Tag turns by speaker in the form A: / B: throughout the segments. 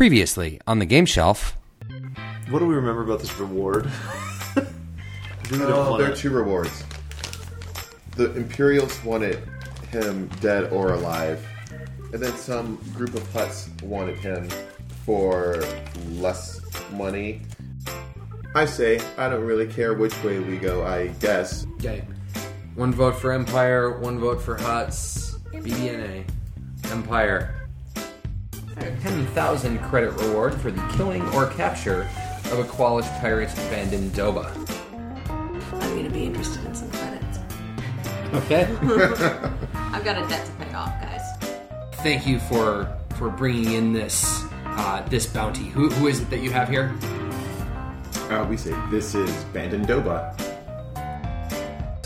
A: Previously on the game shelf.
B: What do we remember about this reward? I really don't
C: Oh,
B: wanna-
C: there are two rewards. The Imperials wanted him dead or alive, and then some group of Hutts wanted him for less money. I say I don't really care which way we go. I guess
A: Okay. One vote for Empire, one vote for Hutts. BDNA. Empire. 10,000 credit reward for the killing or capture of a Qualish pirate abandoned Doba.
D: I'm gonna be interested in some credits.
A: Okay.
D: I've got a debt to pay off, guys.
A: Thank you for for bringing in this uh, this bounty. Who, who is it that you have here?
C: uh, we say this is Bandandoba.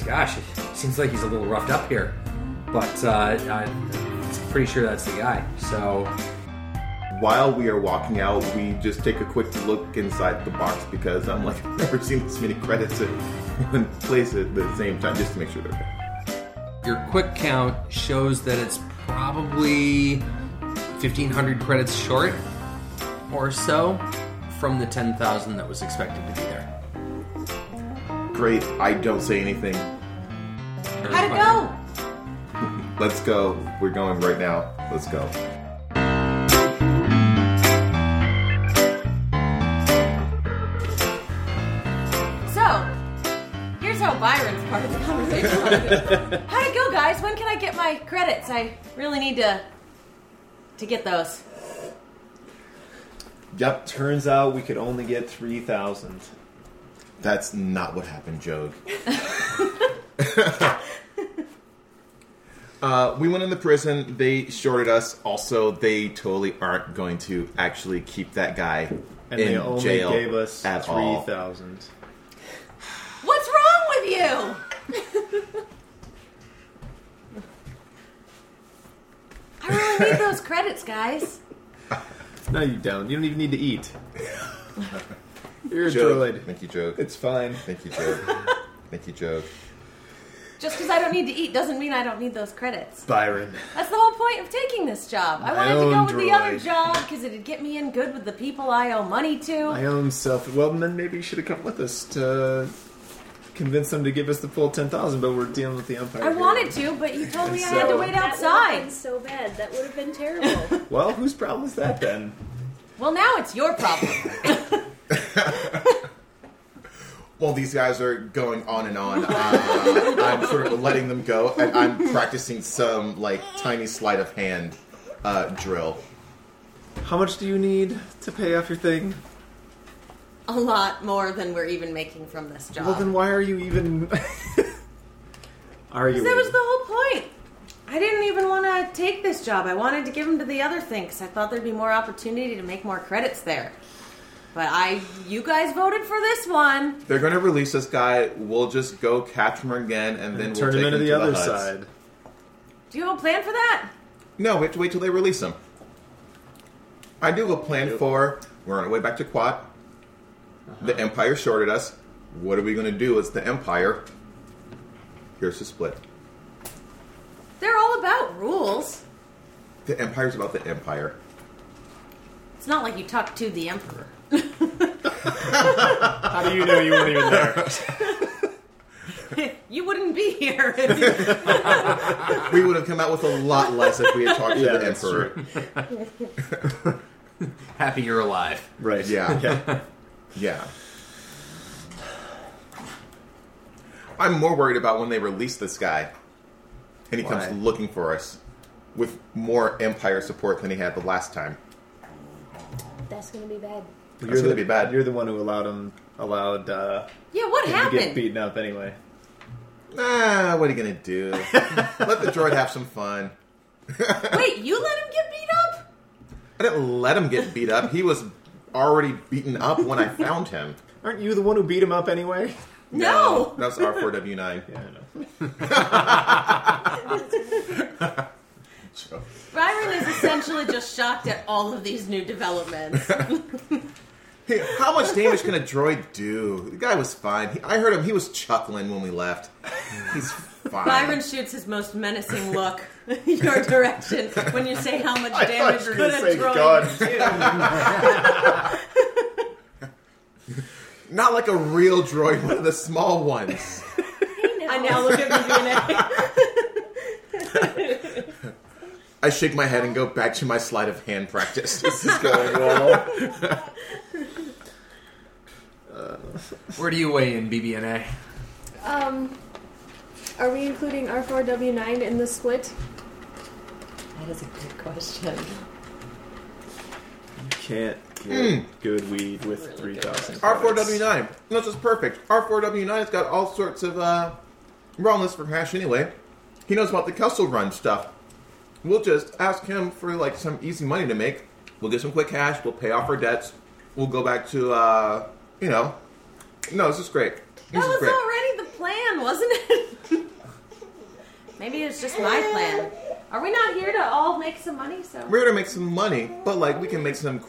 A: Gosh, it seems like he's a little roughed up here, but uh, I'm pretty sure that's the guy. So
C: While we are walking out, we just take a quick look inside the box because I'm like I've never seen this many credits in one place at the same time, just to make sure they're okay.
A: Your quick count shows that it's probably 1,500 credits short or so from the 10,000 that was expected to be there.
C: Great. I don't say anything.
D: How'd it go?
C: Let's go. We're going right now. Let's go.
D: How'd it go, guys? When can I get my credits? I really need to to get those.
B: Yep, turns out we could only get 3,000.
C: That's not what happened, Joe. uh, we went in the prison. They shorted us. Also, they totally aren't going to actually keep that guy
B: And
C: in
B: they only
C: jail
B: gave us
C: at all.
B: 3,000.
D: What's wrong with you? I really need those credits, guys.
B: No, you don't. You don't even need to eat. You're a
C: Joe.
B: droid.
C: Thank you, Joe.
B: It's fine.
C: Thank you, Joe. Thank you, Joe.
D: Just because I don't need to eat doesn't mean I don't need those credits.
B: Byron.
D: That's the whole point of taking this job. I
B: My
D: wanted to go
B: own
D: with the other
B: droid.
D: job because it'd get me in good with the people I owe money to.
B: My own self. Well, then maybe you should have come with us to convince them to give us the full 10,000, but we're dealing with the Empire.
D: I
B: here.
D: wanted to, but you told me I had to
B: So-
D: wait
E: That would have
D: outside.
E: been so bad. That would have been terrible.
B: Well, whose problem is that then?
D: Well, now it's your problem.
C: well, these guys are going on and on, uh, I'm sort of letting them go, and I'm practicing some like tiny sleight of hand uh, drill.
B: How much do you need to pay off your thing?
D: A lot more than we're even making from this job.
B: Well, then why are you even arguing?
D: Because that was the whole point. I didn't even want to take this job. I wanted to give them to the other thing because I thought there'd be more opportunity to make more credits there. But I, you guys voted for this one.
C: They're going to release this guy. We'll just go capture him again, and then
B: and
C: we'll
B: turn
C: take
B: him into
C: him
B: the
C: to
B: other
C: Hutts.
B: side.
D: Do you have a plan for that?
C: No, we have to wait till they release him. I do have a plan for. We're on our way back to Kuat.
B: Uh-huh.
C: The Empire shorted us. What are we going to do It's the Empire? Here's the split.
D: They're all about rules.
C: The Empire's about the Empire.
D: It's not like you talk to the emperor.
B: How do you know you weren't even there?
D: you wouldn't be here.
C: We would have come out with a lot less if we had talked to the Emperor.
A: Happy you're alive.
B: right.
C: Yeah.
B: yeah.
C: Yeah. I'm more worried about when they release this guy and he
B: Why?
C: comes looking for us with more Empire support than he had the last time.
E: That's gonna be bad.
C: That's
B: the,
C: gonna be bad.
B: You're the one who allowed him allowed uh,
D: yeah, what
B: him to get beaten up anyway.
C: Ah, what are you gonna do? let the droid have some fun.
D: Wait, you let him get beat up?
C: I didn't let him get beat up. He was already beaten up when I found him.
B: Aren't you the one who beat him up anyway?
D: No.
C: That was R4W9.
B: Yeah, I know.
D: Byron is essentially just shocked at all of these new developments.
C: Hey, how much damage can a droid do? The guy was fine. He, I heard him. He was chuckling when we left. He's fine.
D: Byron shoots his most menacing look. your direction when you say how much
C: I
D: damage
C: you were
D: could
C: gonna
D: a
C: say
D: droid do.
C: Not like a real droid, one of the small ones.
D: I now look at BB-8.
C: I shake my head and go back to my sleight of hand practice.
B: This is going well.
A: Where do you weigh in, BBNA?
E: Um, are we including R4W9 in the split?
D: That is a good question.
B: You can't get good weed with
D: Really
B: 3,000
C: R4W9. No, this is perfect. R4W9's got all sorts of uh, wellness for Hash anyway. He knows about the Kessel Run stuff. We'll just ask him for like some easy money to make. We'll get some quick cash. We'll pay off our debts. We'll go back to, uh, you know. No, this is great. This
D: That
C: is
D: was
C: great.
D: already the plan, wasn't it? Maybe it's just my plan. Are we not here to all make some money? So
C: We're gonna make some money, but like we can make some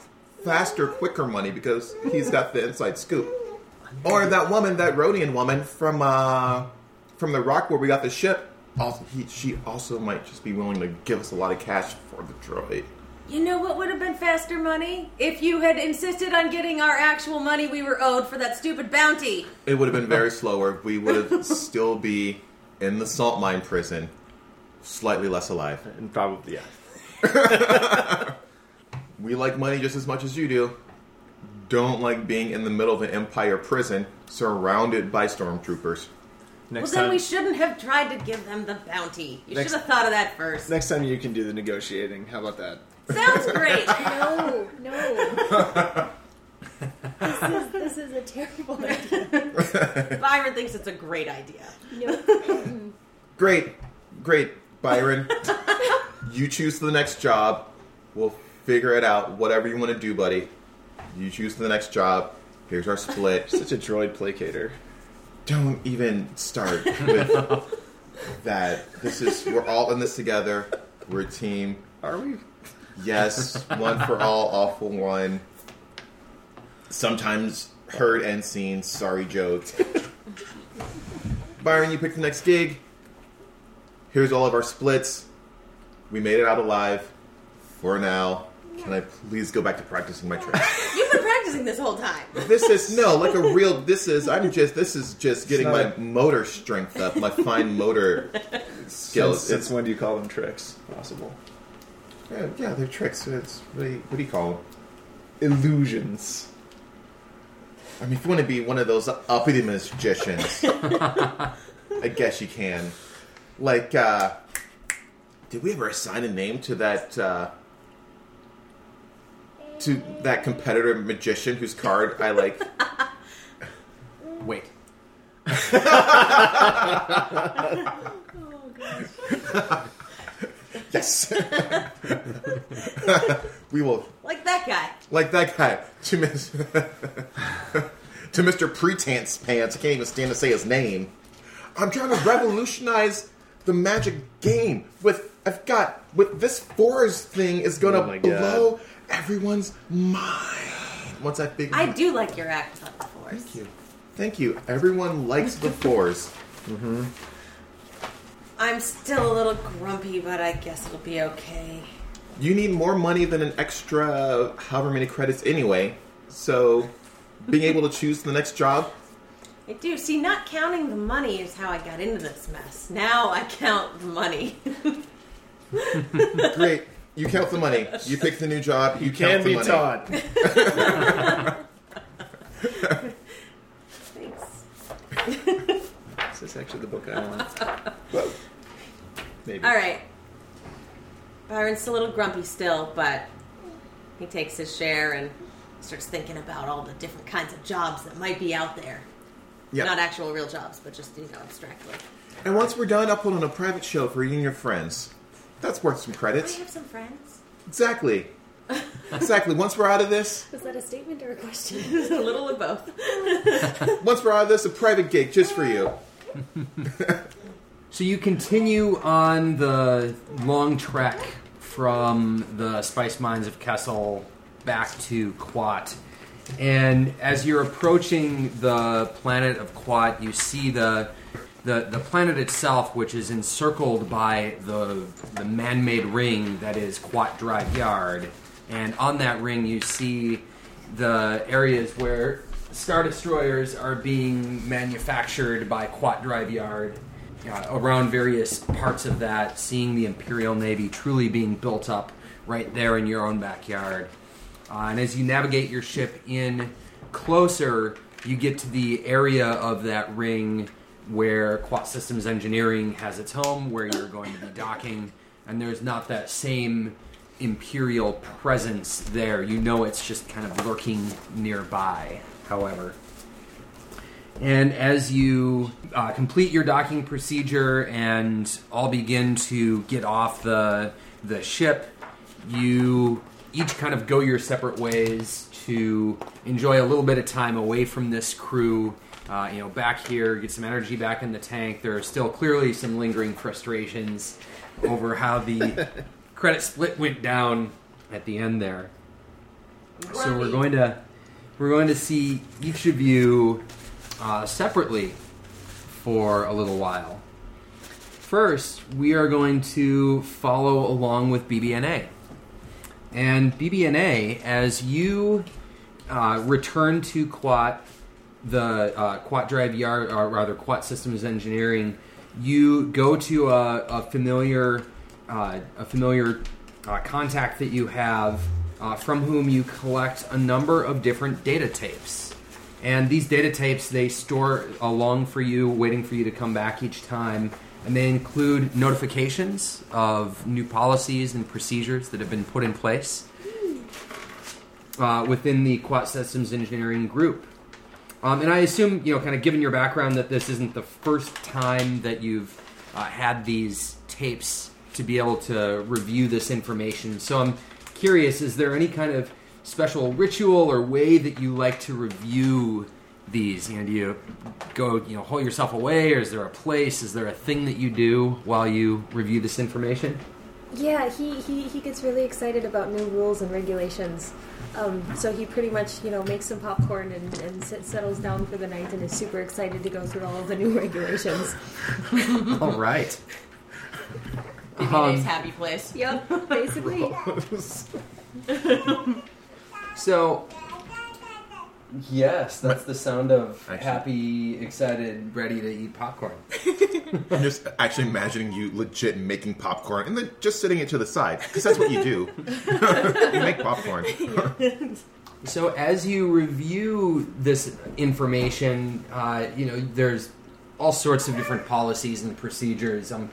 C: faster, quicker money because he's got the inside scoop. Or that woman, that Rodian woman from uh from the rock where we got the ship. Also, he, she also might just be willing to give us a lot of cash for the droid.
D: you know what would have been faster money if you had insisted on getting our actual money we were owed for that stupid bounty.
C: It would have been very slower. We would have still be in the salt mine prison, slightly less alive.
B: And probably, yeah.
C: We like money just as much as you do. Don't like being in the middle of an Empire prison surrounded by stormtroopers.
B: Next
D: well, then
B: time,
D: we shouldn't have tried to give them the bounty. You
B: Next-
D: should have thought of that first.
B: next time you can do the negotiating. How about that?
D: Sounds great.
E: No, no. this, is, this is a terrible idea.
D: Byron thinks it's a great idea.
E: No.
C: Great, great, Byron. you choose the next job. We'll figure it out. Whatever you want to do, buddy. You choose the next job. Here's our split.
B: Such a droid placater.
C: Don't even start with that. This is we're all in this together. We're a team.
B: Are we?
C: Yes, one for all, all for one. Sometimes heard and seen. Sorry, jokes. Byron, you pick the next gig. Here's all of our splits. We made it out alive. For now, can I please go back to practicing my tricks?
D: You've been practicing this whole time.
C: this is no like a real. This is I'm just. This is just getting my
B: not a-
C: motor strength up, my fine motor skills.
B: Since, since when do you call them tricks? Possible.
C: yeah, yeah, they're tricks. It's what do you, what do you call them?
B: Illusions.
C: I mean, if you want to be one of those uppity magicians, I guess you can. Like, uh, did we ever assign a name to that, uh, to that competitor magician whose card I like?
A: Wait.
C: yes. we will,
D: Like that guy.
C: like that guy, to Miss, to Mr. Pretense Pants. I can't even stand to say his name. I'm trying to revolutionize the magic game with I've got with this Force thing is gonna
B: Oh my God.
C: blow everyone's mind once I figure.
D: I do like your act on the force.
C: Thank you, thank you. Everyone likes the Force. Mm-hmm.
D: I'm still a little grumpy, but I guess it'll be okay.
C: You need more money than an extra however many credits anyway. So, being able to choose the next job.
D: I do. See, not counting the money is how I got into this mess. Now I count the money.
C: Great. You count the money. You pick the new job. You,
B: Can
C: count the
B: be
C: money.
B: taught.
D: Thanks.
B: Is this actually the book I want?
C: Well,
B: Maybe.
D: All right. Byron's a little grumpy still, but he takes his share and starts thinking about all the different kinds of jobs that might be out there.
C: Yeah.
D: Not actual real jobs, but just, you know, abstractly.
C: And once we're done, I'll put on a private show for you and your friends. That's worth some
D: I
C: credits.
D: have some friends.
C: Exactly. Exactly. Once we're out of this,
E: Was that a statement or a question?
D: a little of both.
C: once we're out of this, a private gig just for you.
A: So you continue on the long trek from the spice mines of Kessel back to Kuat. And as you're approaching the planet of Kuat, you see the the the planet itself, which is encircled by the the man-made ring that is Kuat Drive Yard, and on that ring you see the areas where star destroyers are being manufactured by Kuat Drive Yard. Uh, around various parts of that, seeing the Imperial Navy truly being built up right there in your own backyard. Uh, and as you navigate your ship in closer, you get to the area of that ring where Kuat Systems Engineering has its home, where you're going to be docking, and there's not that same Imperial presence there. You know it's just kind of lurking nearby, however. And as you uh, complete your docking procedure and all begin to get off the the ship, you each kind of go your separate ways to enjoy a little bit of time away from this crew. Uh, you know, back here, get some energy back in the tank. There are still clearly some lingering frustrations over how the credit split went down at the end there. So we're going to we're going to see each of you uh, separately for a little while. First, we are going to follow along with BBNA. And BBNA, as you uh, return to Kuat, the uh, Kuat Drive Yard, or rather Kuat Systems Engineering, you go to a, a familiar, uh, a familiar uh, contact that you have, uh, from whom you collect a number of different data tapes. And these data tapes they store along for you, waiting for you to come back each time. And they include notifications of new policies and procedures that have been put in place uh, within the Kuat Systems Engineering group. Um, and I assume, you know, kind of given your background, that this isn't the first time that you've uh, had these tapes to be able to review this information. So I'm curious: is there any kind of special ritual or way that you like to review these? You know, do you go, you know, hold yourself away, or is there a place? Is there a thing that you do while you review this information?
E: Yeah, he, he, he gets really excited about new rules and regulations. Um, so he pretty much, you know, makes some popcorn and, and sit, settles down for the night and is super excited to go through all of the new regulations.
A: All right.
D: BBNA's
A: Um,
D: happy place.
E: Yep, basically.
A: So, yes, that's the sound of
C: Actually-
A: happy, excited, ready to eat popcorn.
C: I'm just actually imagining you legit making popcorn and then just sitting it to the side because that's what you do. you make popcorn.
A: So, as you review this information, uh, you know there's all sorts of different policies and procedures. I'm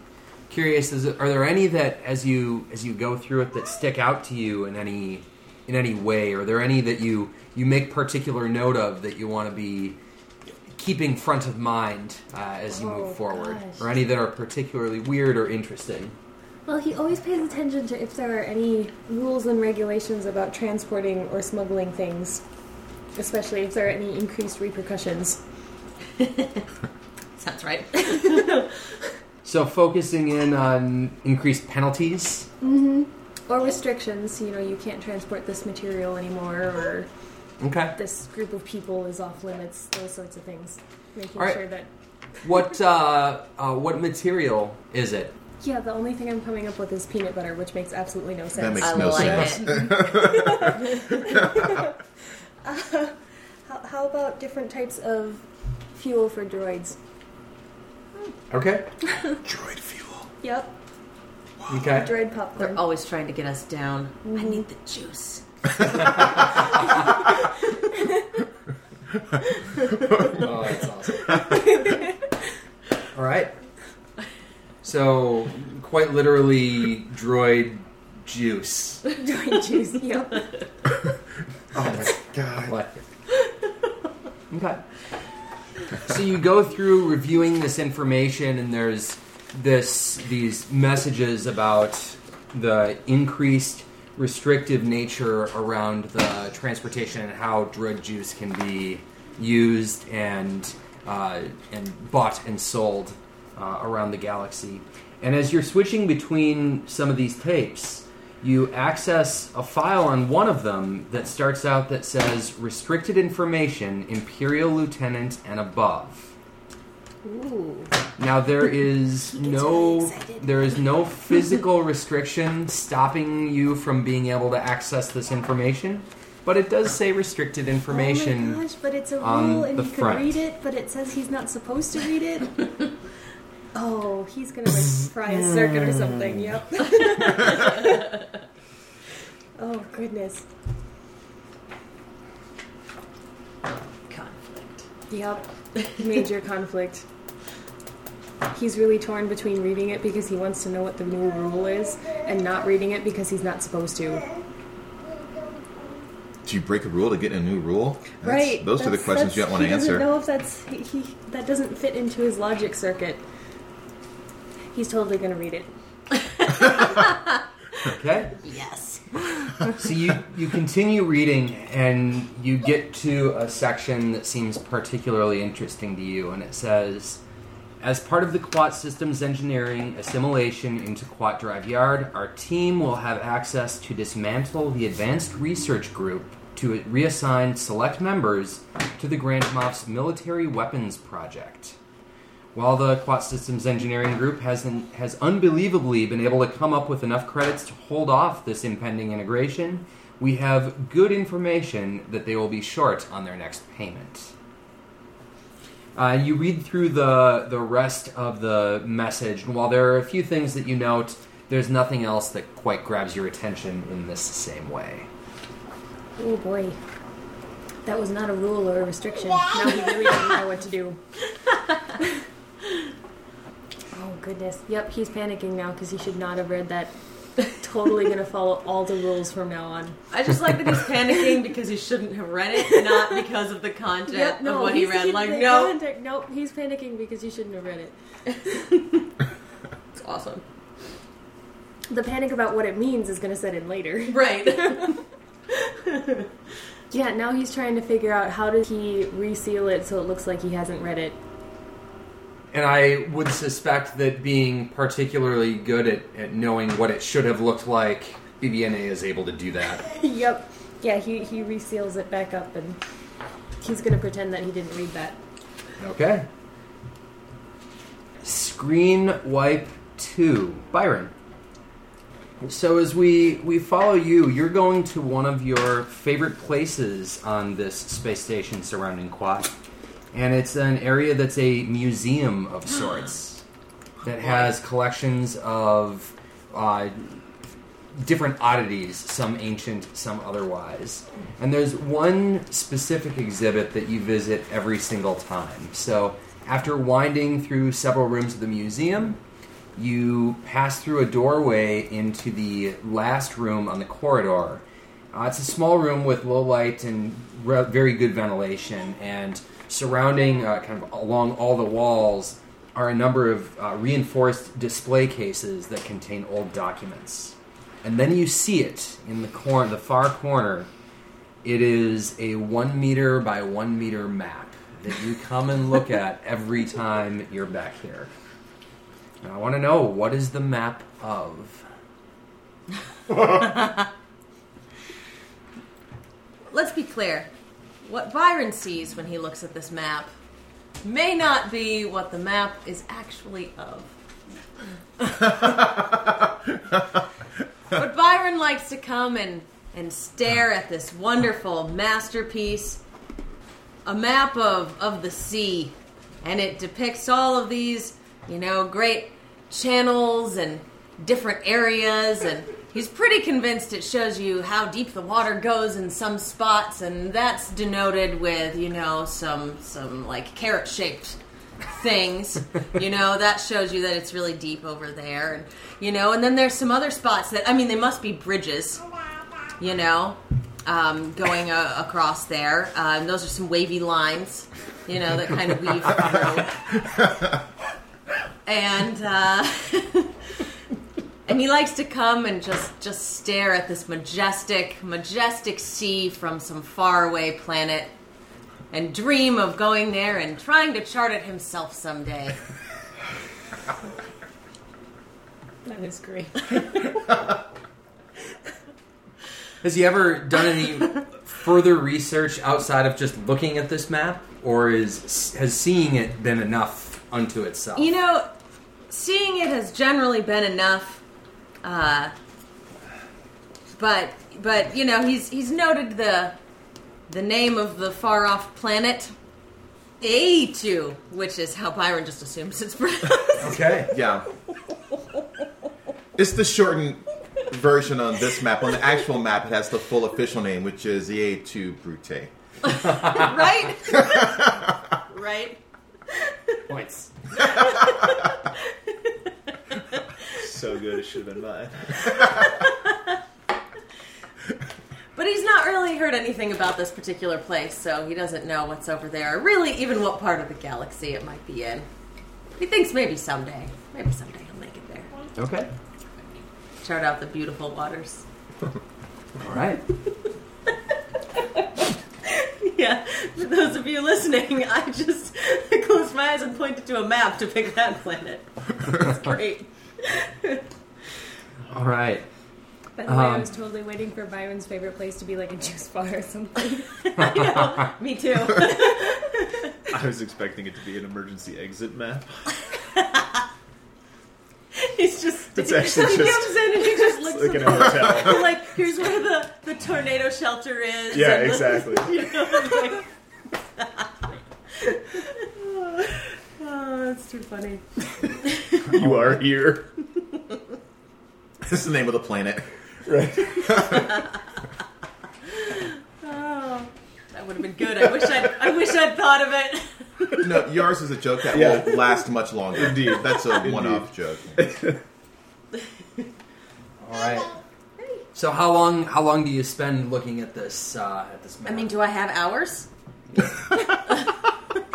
A: curious: is, are there any that, as you as you go through it, that stick out to you in any in any way? Are there any that you you make particular note of that you want to be keeping front of mind uh, as you
E: Oh,
A: move forward,
E: gosh.
A: or any that are particularly weird or interesting?
E: Well, he always pays attention to if there are any rules and regulations about transporting or smuggling things, especially if there are any increased repercussions.
D: Sounds right.
A: So, focusing in on increased penalties.
E: Or restrictions, you know, you can't transport this material anymore, or
A: Okay.
E: this group of people is off limits, those sorts of things. Making
A: All right.
E: sure that.
A: What uh, uh, what material is it?
E: Yeah, the only thing I'm coming up with is peanut butter, which makes absolutely no sense.
C: That
E: sense.
C: makes
D: I
C: no
D: like
C: sense.
D: it.
E: how, how about different types of fuel for droids?
A: Okay.
C: Droid fuel.
E: Yep,
A: Okay.
E: droid
D: They're always trying to get us down. I mm-hmm. need the juice.
A: Oh, that's awesome. All right. So, quite literally, droid juice.
E: droid juice. Yep.
C: Oh my god.
A: What? Okay. So you go through reviewing this information, and there's this these messages about the increased restrictive nature around the transportation and how droid juice can be used and uh, and bought and sold uh, around the galaxy. And as you're switching between some of these tapes, you access a file on one of them that starts out that says restricted information, Imperial Lieutenant and above.
E: Ooh.
A: Now there is no
E: really
A: there is no physical restriction stopping you from being able to access this information, but it does say restricted
E: Oh
A: information.
E: my gosh, but it's a
A: on
E: rule and
A: the
E: he could
A: front.
E: read it, but it says he's not supposed to read it. oh, he's gonna like fry a circuit or something. Hmm. Yep. oh goodness.
D: Conflict.
E: Yep. Major conflict. He's really torn between reading it because he wants to know what the new rule is and not reading it because he's not supposed to.
C: Do you break a rule to get a new rule? That's-
E: right.
C: Those are the questions you don't want to
E: he
C: answer.
E: doesn't know if that's he, he that doesn't fit into his logic circuit. He's totally gonna read it.
A: Okay.
D: Yes.
A: So you you continue reading and you get to a section that seems particularly interesting to you, and it says. As part of the Kuat Systems engineering assimilation into Kuat Drive Yard, our team will have access to dismantle the Advanced Research Group to reassign select members to the Grand Moff's Military Weapons Project. While the Kuat Systems Engineering Group has, has unbelievably been able to come up with enough credits to hold off this impending integration, we have good information that they will be short on their next payment. Uh, you read through the the rest of the message, and while there are a few things that you note, there's nothing else that quite grabs your attention in this same way.
E: Oh boy. That was not a rule or a restriction. Now he really doesn't know what to do. oh goodness. Yep, he's panicking now because he should not have read that. totally gonna follow all the rules from now on.
D: I just like that he's panicking because he shouldn't have read it, not because of the content
E: Yep,
D: of what he read. Like, no,
E: context- nope, he's panicking because he shouldn't have read it.
D: it's awesome.
E: The panic about what it means is gonna set in later.
D: Right.
E: Yeah, now he's trying to figure out how did he reseal it so it looks like he hasn't read it.
A: And I would suspect that being particularly good at, at knowing what it should have looked like, BBNA is able to do that.
E: yep. Yeah, he, he reseals it back up and he's gonna pretend that he didn't read that.
A: Okay. Screen wipe two, Byron. So as we we follow you, you're going to one of your favorite places on this space station surrounding Quad, and it's an area that's a museum of sorts that has collections of uh, different oddities, some ancient, some otherwise. And there's one specific exhibit that you visit every single time. So after winding through several rooms of the museum, you pass through a doorway into the last room on the corridor. Uh, it's a small room with low light and re- very good ventilation, and surrounding, uh, kind of along all the walls, are a number of uh, reinforced display cases that contain old documents. And then you see it in the corner, the far corner. It is a one meter by one meter map that you come and look at every time you're back here. And I want to know what is the map of?
D: Let's be clear. What Byron sees when he looks at this map may not be what the map is actually of. but Byron likes to come and, and stare at this wonderful masterpiece, a map of, of the sea. And it depicts all of these, you know, great channels and different areas and he's pretty convinced it shows you how deep the water goes in some spots and that's denoted with you know some some like carrot shaped things. You know that shows you that it's really deep over there and you know and then there's some other spots that i mean they must be bridges you know um, going uh, across there. Uh, and those are some wavy lines you know that kind of weave through. And uh, and he likes to come and just just stare at this majestic majestic sea from some faraway planet and dream of going there and trying to chart it himself someday
E: That is great.
A: Has he ever done any further research outside of just looking at this map, or is has seeing it been enough unto itself.
D: You know, seeing it has generally been enough. Uh, but but you know he's he's noted the the name of the far off planet A2, which is how Byron just assumes it's pronounced.
A: okay.
C: Yeah. It's the shortened version on this map. On the actual map, it has the full official name, which is the A2 Brute.
D: right? right?
A: Points.
B: So good, it should have been mine.
D: But he's not really heard anything about this particular place, so he doesn't know what's over there, or really even what part of the galaxy it might be in. He thinks maybe someday, maybe someday he'll make it there.
A: Okay.
D: Chart out the beautiful waters.
A: All right.
D: Yeah, for those of you listening, I just closed my eyes and pointed to a map to pick that planet. It's great.
A: All right.
E: By the way, I
A: Um,
E: was totally waiting for Byron's favorite place to be like a juice bar or something.
D: I know, me too.
B: I was expecting it to be an emergency exit map.
D: He's just
B: It's actually
D: he
B: just-
D: comes in and he just looks
B: Like in a hotel.
D: like here's where the, the tornado shelter is.
B: Yeah,
D: and the-
B: exactly.
D: you know, like- oh, that's too funny.
B: You are here.
C: This is the name of the planet.
B: Right.
D: Oh, that would have been good. I wish I'd I wish I'd thought of it.
C: No, yours is a joke that
B: Yeah.
C: will last much longer.
B: Indeed.
C: That's a one-off joke.
A: All right. So how long how long do you spend looking at this uh, at this map?
D: I mean, do I have hours?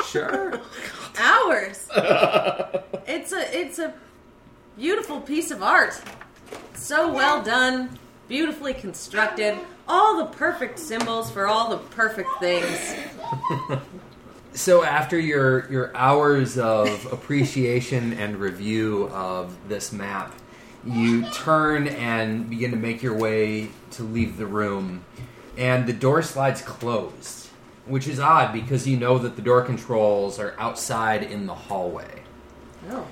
A: sure.
D: Hours. it's a it's a beautiful piece of art. So well done, beautifully constructed. All the perfect symbols for all the perfect things.
A: So after your your hours of appreciation and review of this map, you turn and begin to make your way to leave the room, and the door slides closed, which is odd because you know that the door controls are outside in the hallway.
D: Oh.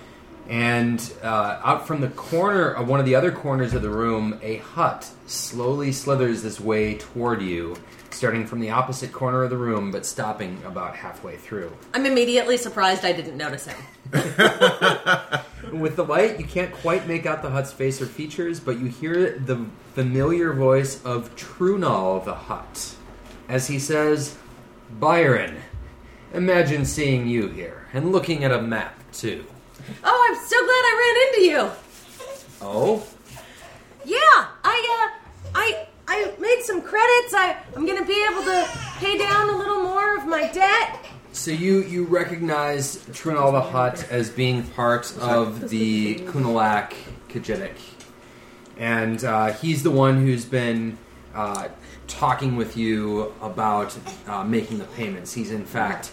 A: And uh, out from the corner of one of the other corners of the room, a Hutt slowly slithers this way toward you, starting from the opposite corner of the room, but stopping about halfway through.
D: I'm immediately surprised I didn't notice him.
A: With the light, you can't quite make out the Hutt's face or features, but you hear the familiar voice of Trunal the Hutt as he says, Byron, imagine seeing you here and looking at a map, too.
D: Oh, I'm so glad I ran into you.
A: Oh?
D: Yeah, I uh, I I made some credits. I I'm gonna be able to pay down a little more of my debt.
A: So you, you recognize Trunal the Hutt as being part of the Kunalak Kajidic. And uh, he's the one who's been uh, talking with you about uh, making the payments. He's in fact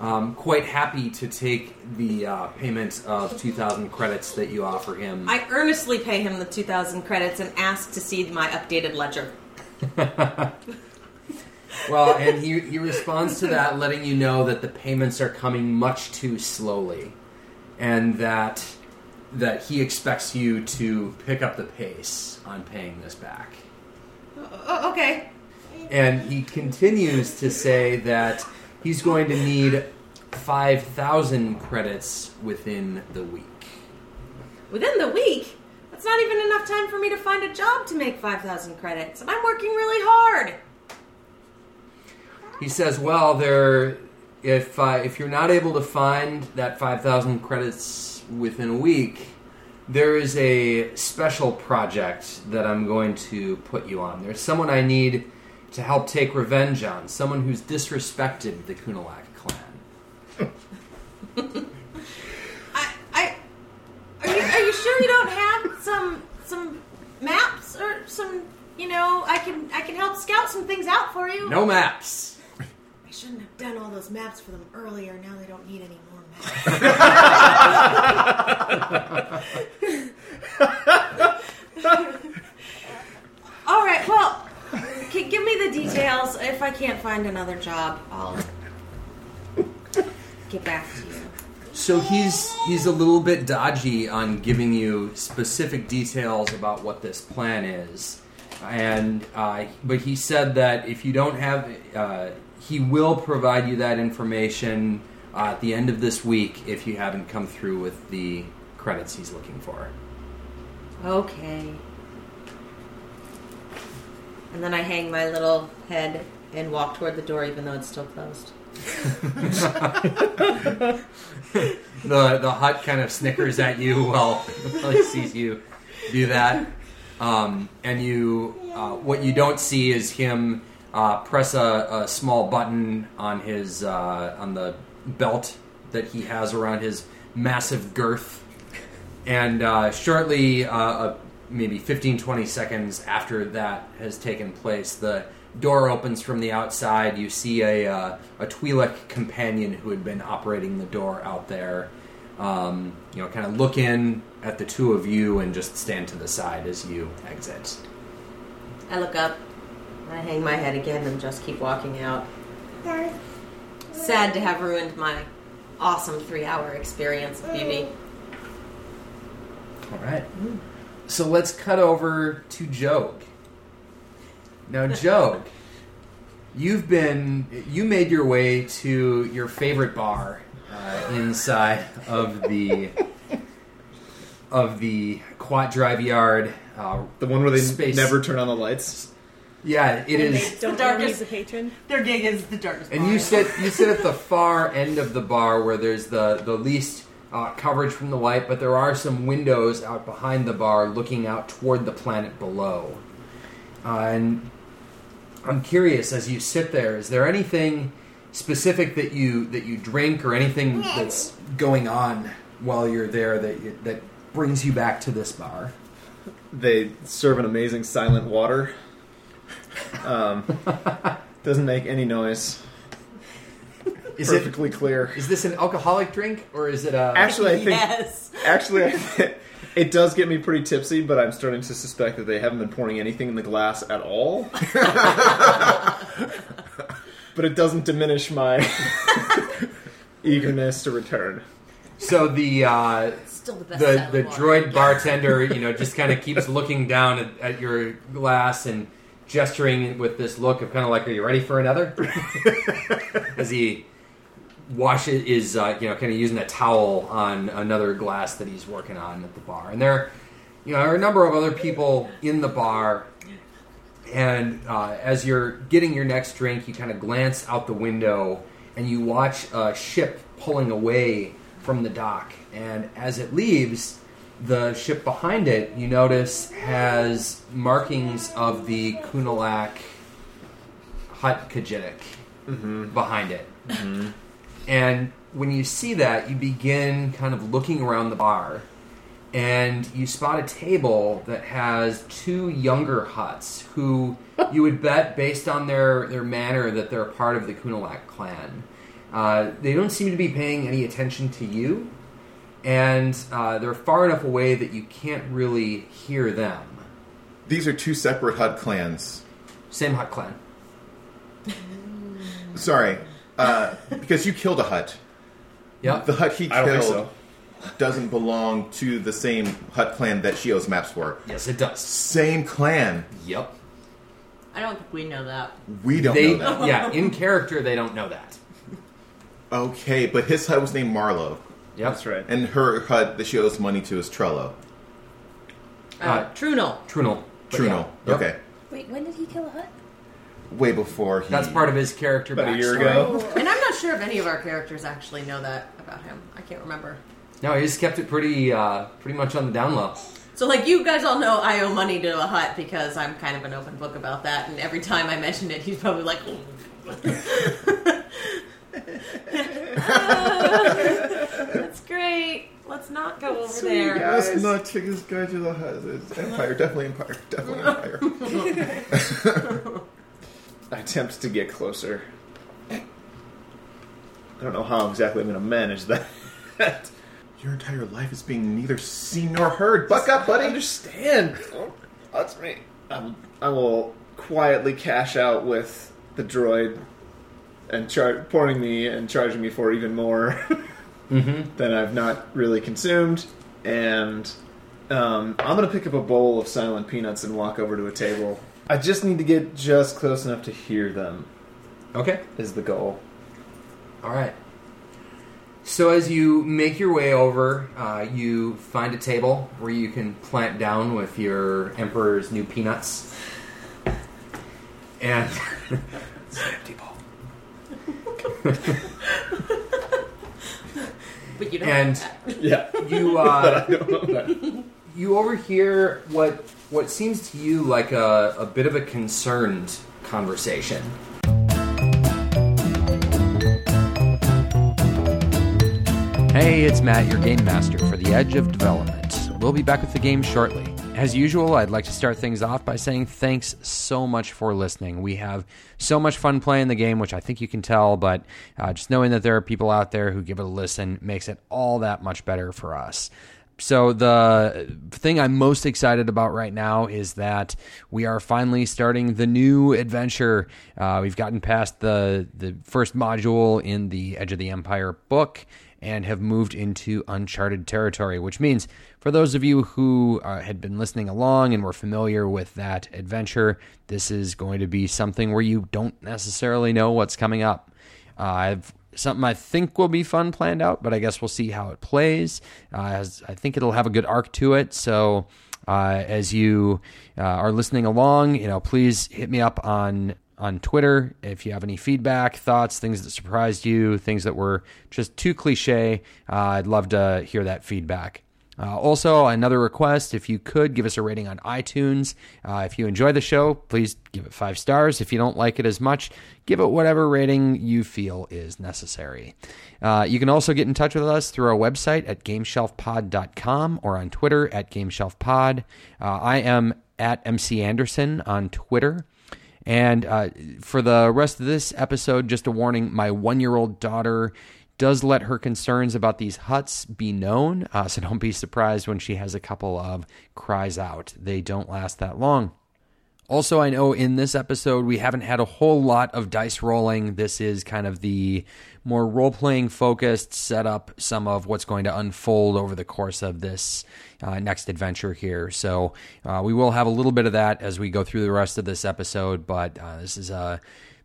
A: um, quite happy to take the uh, payment of 2,000 credits that you offer him.
D: I earnestly pay him the 2,000 credits and ask to see my updated ledger.
A: Well, and he, he responds to that, letting you know that the payments are coming much too slowly, and that that he expects you to pick up the pace on paying this back.
D: Oh, okay.
A: And he continues to say that he's going to need five thousand credits within the week.
D: Within the week, that's not even enough time for me to find a job to make 5,000 credits, and I'm working really hard.
A: He says, "Well, there, if uh, if you're not able to find that five thousand credits within a week, there is a special project that I'm going to put you on. There's someone I need to help take revenge on, someone who's disrespected the Kunalak clan."
D: I, I, are you, are you sure you don't have some some maps or some, you know, I can I can help scout some things out for you.
A: No maps.
D: I shouldn't have done all those maps for them earlier. Now they don't need any more maps. all right. Well, g- give me the details. If I can't find another job, I'll get back to you.
A: So he's he's a little bit dodgy on giving you specific details about what this plan is, and uh, but he said that if you don't have, uh, he will provide you that information uh, at the end of this week if you haven't come through with the credits he's looking for.
D: Okay. And then I hang my little head and walk toward the door, even though it's still closed.
A: the the Hutt kind of snickers at you while, while he sees you do that. Um, and you, uh, what you don't see is him uh, press a, a small button on his uh, on the belt that he has around his massive girth. And uh, shortly, uh, uh, maybe 15, 20 seconds after that has taken place, the door opens from the outside. You see a, uh, a Twi'lek companion who had been operating the door out there. Um, you know, kind of look in at the two of you and just stand to the side as you exit.
D: I look up, I hang my head again, and just keep walking out. Sad to have ruined my awesome three hour experience with BB.
A: All right. So let's cut over to Jogue. Now, Joe, you've been you made your way to your favorite bar uh, inside of the of the Kuat Drive Yard. Uh,
B: The one where they
A: Space.
B: never turn on the lights.
A: yeah, it
E: And
A: is.
E: they don't
D: The
E: want to
D: darkest-
E: use a patron.
D: Their gig is the darkest.
A: And you sit you sit at the far end of the bar where there's the the least uh, coverage from the light, but there are some windows out behind the bar looking out toward the planet below. Uh, and I'm curious as you sit there, is there anything specific that you that you drink or anything that's going on while you're there that you, that brings you back to this bar?
B: They serve an amazing silent water. Um, doesn't make any noise.
A: Is it
B: Perfectly clear.
A: is this an alcoholic drink or is it a
B: Actually, I think
D: yes.
B: actually I think it does get me pretty tipsy, but I'm starting to suspect that they haven't been pouring anything in the glass at all. but it doesn't diminish my eagerness to return.
A: so the uh,
D: Still the best.
A: the
D: silent
A: the
D: water.
A: droid bartender, you know, just kind of keeps looking down at, at your glass and gesturing with this look of kind of like, "Are you ready for another?" As he washes is uh, you know kind of using a towel on another glass that he's working on at the bar, and there, you know, are a number of other people in the bar. And uh, as you're getting your next drink, you kind of glance out the window and you watch a ship pulling away from the dock. And as it leaves, the ship behind it, you notice, has markings of the Kunalak Hutt Kajidic behind it. And when you see that, you begin kind of looking around the bar, and you spot a table that has two younger Hutts who you would bet, based on their, their manner, that they're part of the Kunalak clan. Uh, they don't seem to be paying any attention to you, and uh, they're far enough away that you can't really hear them.
C: These are two separate Hutt clans.
A: Same Hutt clan.
C: Sorry, uh, because you killed a Hutt.
A: Yeah.
C: The Hutt he
B: I don't
C: killed
B: so.
C: doesn't belong to the same Hutt clan that Shio's maps were.
A: yes, it does.
C: Same clan.
A: Yep.
D: I don't think we know that.
C: We don't
A: They,
C: know that.
A: yeah, in character, they don't know that.
C: Okay, but his Hutt was named Marlowe,
A: Yep.
B: That's right.
C: and her Hutt that she owes money to is Trello.
D: Uh,
A: Uh,
D: Trunel.
A: Trunel. But
C: Trunel.
A: yeah. Yep.
C: Okay.
E: Wait, when did he kill a Hutt?
C: Way before he.
A: That's part of his character
B: About a year ago.
D: And I'm not sure if any of our characters actually know that about him. I can't remember.
A: No, he's kept it pretty, uh, pretty much on the down low.
D: So, like, you guys all know I owe money to a Hutt because I'm kind of an open book about that, and every time I mention it, he's probably like, That's great. Let's not go over there.
C: Let's not take this guy to the Hutt. It's Empire, definitely Empire, definitely Empire.
B: I attempt to get closer. I don't know how exactly I'm going to manage that.
C: Your entire life is being neither seen nor heard. Buck up, buddy.
B: I
C: buddy.
B: understand. Don't touch me. I will, I will quietly cash out with the droid and char- pouring me and charging me for even more.
A: Mm-hmm.
B: that I've not really consumed, and um, I'm gonna pick up a bowl of silent peanuts and walk over to a table. I just need to get just close enough to hear them.
A: Okay.
B: Is the goal?
A: All right. So as you make your way over, uh, you find a table where you can plant down with your emperor's new peanuts, and it's an empty bowl.
D: But you don't.
A: And
B: Yeah.
A: you
B: But
A: uh, You overhear what what seems to you like a, a bit of a concerned conversation. Hey, it's Matt, your game master for the Edge of Development. We'll be back with the game shortly. As usual, I'd like to start things off by saying thanks so much for listening. We have so much fun playing the game, which I think you can tell, but uh, just knowing that there are people out there who give it a listen makes it all that much better for us. So the thing I'm most excited about right now is that we are finally starting the new adventure. Uh, we've gotten past the the first module in the Edge of the Empire book and have moved into uncharted territory, which means for those of you who uh, had been listening along and were familiar with that adventure, this is going to be something where you don't necessarily know what's coming up. Uh, I've something I think will be fun planned out, but I guess we'll see how it plays. Uh, I think it'll have a good arc to it. So uh, as you uh, are listening along, you know, please hit me up on on Twitter if you have any feedback, thoughts, things that surprised you, things that were just too cliche. Uh, I'd love to hear that feedback. Uh, also, another request if you could give us a rating on iTunes. Uh, if you enjoy the show, please give it five stars. If you don't like it as much, give it whatever rating you feel is necessary. Uh, you can also get in touch with us through our website at gameshelfpod.com or on Twitter at gameshelfpod. Uh, I am at MC Anderson on Twitter. And uh, for the rest of this episode, just a warning my one year old daughter does let her concerns about these Hutts be known. Uh, so don't be surprised when she has a couple of cries out. They don't last that long. Also, I know in this episode we haven't had a whole lot of dice rolling. This is kind of the more role playing focused setup, some of what's going to unfold over the course of this uh, next adventure here. So uh, we will have a little bit of that as we go through the rest of this episode, but uh, this is a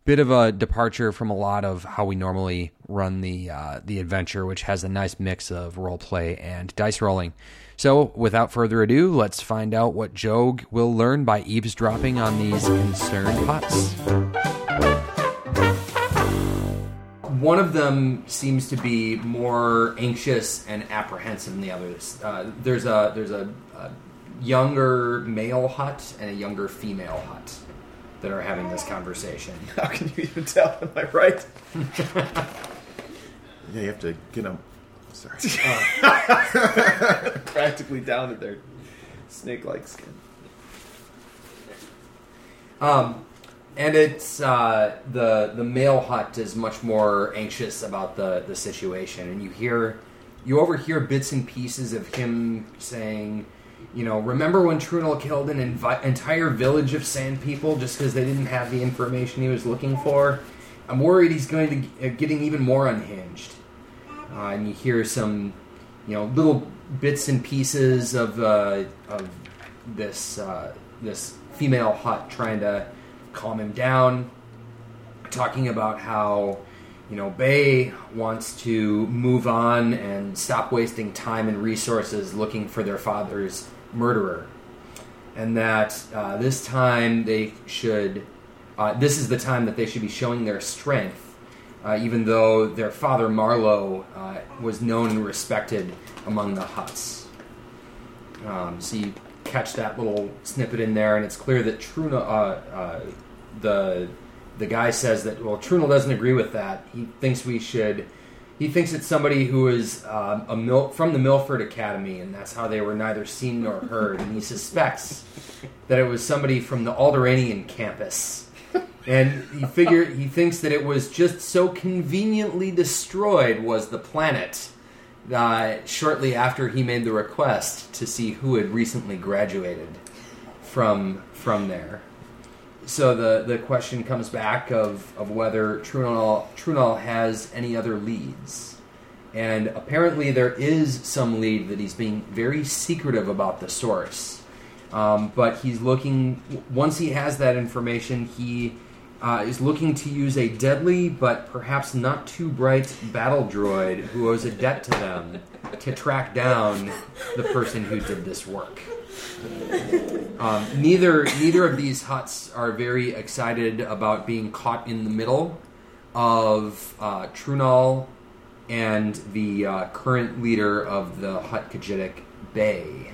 A: bit of a departure from a lot of how we normally run the uh, the adventure, which has a nice mix of role play and dice rolling. So, without further ado, let's find out what Jogue will learn by eavesdropping on these concerned Hutts. One of them seems to be more anxious and apprehensive than the others. Uh, there's a there's a, a younger male Hutt and a younger female Hutt that are having this conversation.
B: How can you even tell? Am I right?
C: Yeah, you have to get them. Sorry.
B: Practically down to their snake-like skin.
A: Um, and it's uh, the the male Hutt is much more anxious about the the situation, and you hear you overhear bits and pieces of him saying, you know, remember when Trunel killed an invi- entire village of sand people just because they didn't have the information he was looking for? I'm worried he's going to uh, getting even more unhinged. Uh, and you hear some, you know, little bits and pieces of uh, of this uh, this female Hutt trying to calm him down, talking about how you know Bay wants to move on and stop wasting time and resources looking for their father's murderer, and that uh, this time they should. Uh, this is the time that they should be showing their strength, uh, even though their father Marlowe uh, was known and respected among the Hutts. Um, so you catch that little snippet in there, and it's clear that Truna, uh, uh, the the guy says that well, Trunel doesn't agree with that. He thinks we should. He thinks it's somebody who is um, a Mil- from the Milford Academy, and that's how they were neither seen nor heard. And he suspects that it was somebody from the Alderanian campus. And he figure he thinks that it was just so conveniently destroyed was the planet uh, shortly after he made the request to see who had recently graduated from from there. So the, the question comes back of, of whether Trunal Trunal has any other leads, and apparently there is some lead that he's being very secretive about the source. Um, but he's looking. Once he has that information, he uh, is looking to use a deadly but perhaps not too bright battle droid who owes a debt to them to track down the person who did this work. Um, neither neither of these Hutts are very excited about being caught in the middle of uh, Trunal and the uh, current leader of the Hutt Kajidic Bay.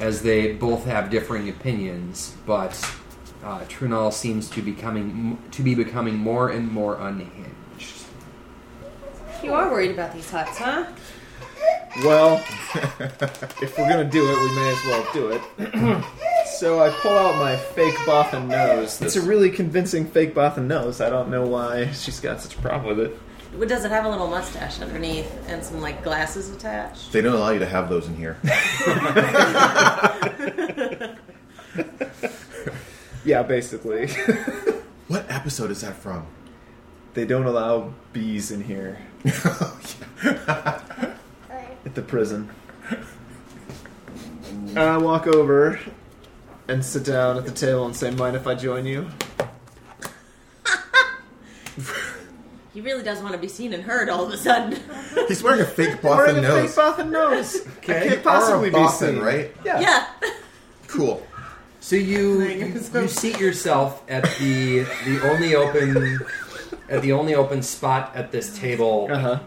A: As they both have differing opinions, but uh, Trunal seems to becoming to be becoming more and more unhinged.
D: You are worried about these Hutts, huh?
B: Well, if we're gonna do it, we may as well do it. so I pull out my fake Bothan nose. It's a really convincing fake Bothan nose. I don't know why she's got such a problem with it.
D: What Does it have a little mustache underneath and some like glasses attached?
C: They don't allow you to have those in here.
B: Yeah, basically.
C: What episode is that from?
B: they don't allow bees in here oh, at the prison. I walk over and sit down at the table and say, "Mind if I join you?"
D: He really doesn't want to be seen and heard all of a sudden.
C: He's wearing a fake
B: Wearing
C: Bothan
B: a
C: nose.
B: fake Bothan nose.
A: Okay.
B: Can't possibly
C: Or a
B: be
C: Bothan,
B: seen.
C: right?
B: Yeah.
D: yeah.
C: Cool.
A: So you you seat yourself at the the only open at the only open spot at this table,
B: Uh huh.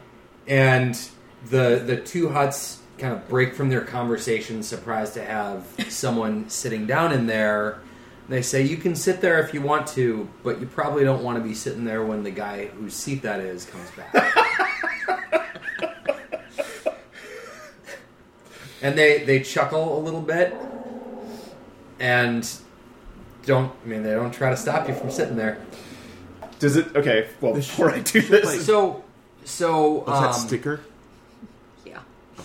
A: and the the two Hutts kind of break from their conversation, surprised to have someone sitting down in there. They say you can sit there if you want to, but you probably don't want to be sitting there when the guy whose seat that is comes back. and they they chuckle a little bit, and don't I mean they don't try to stop you from sitting there.
B: Does it? Okay. Well, before I do this,
A: So so
C: What's that
A: um,
C: sticker?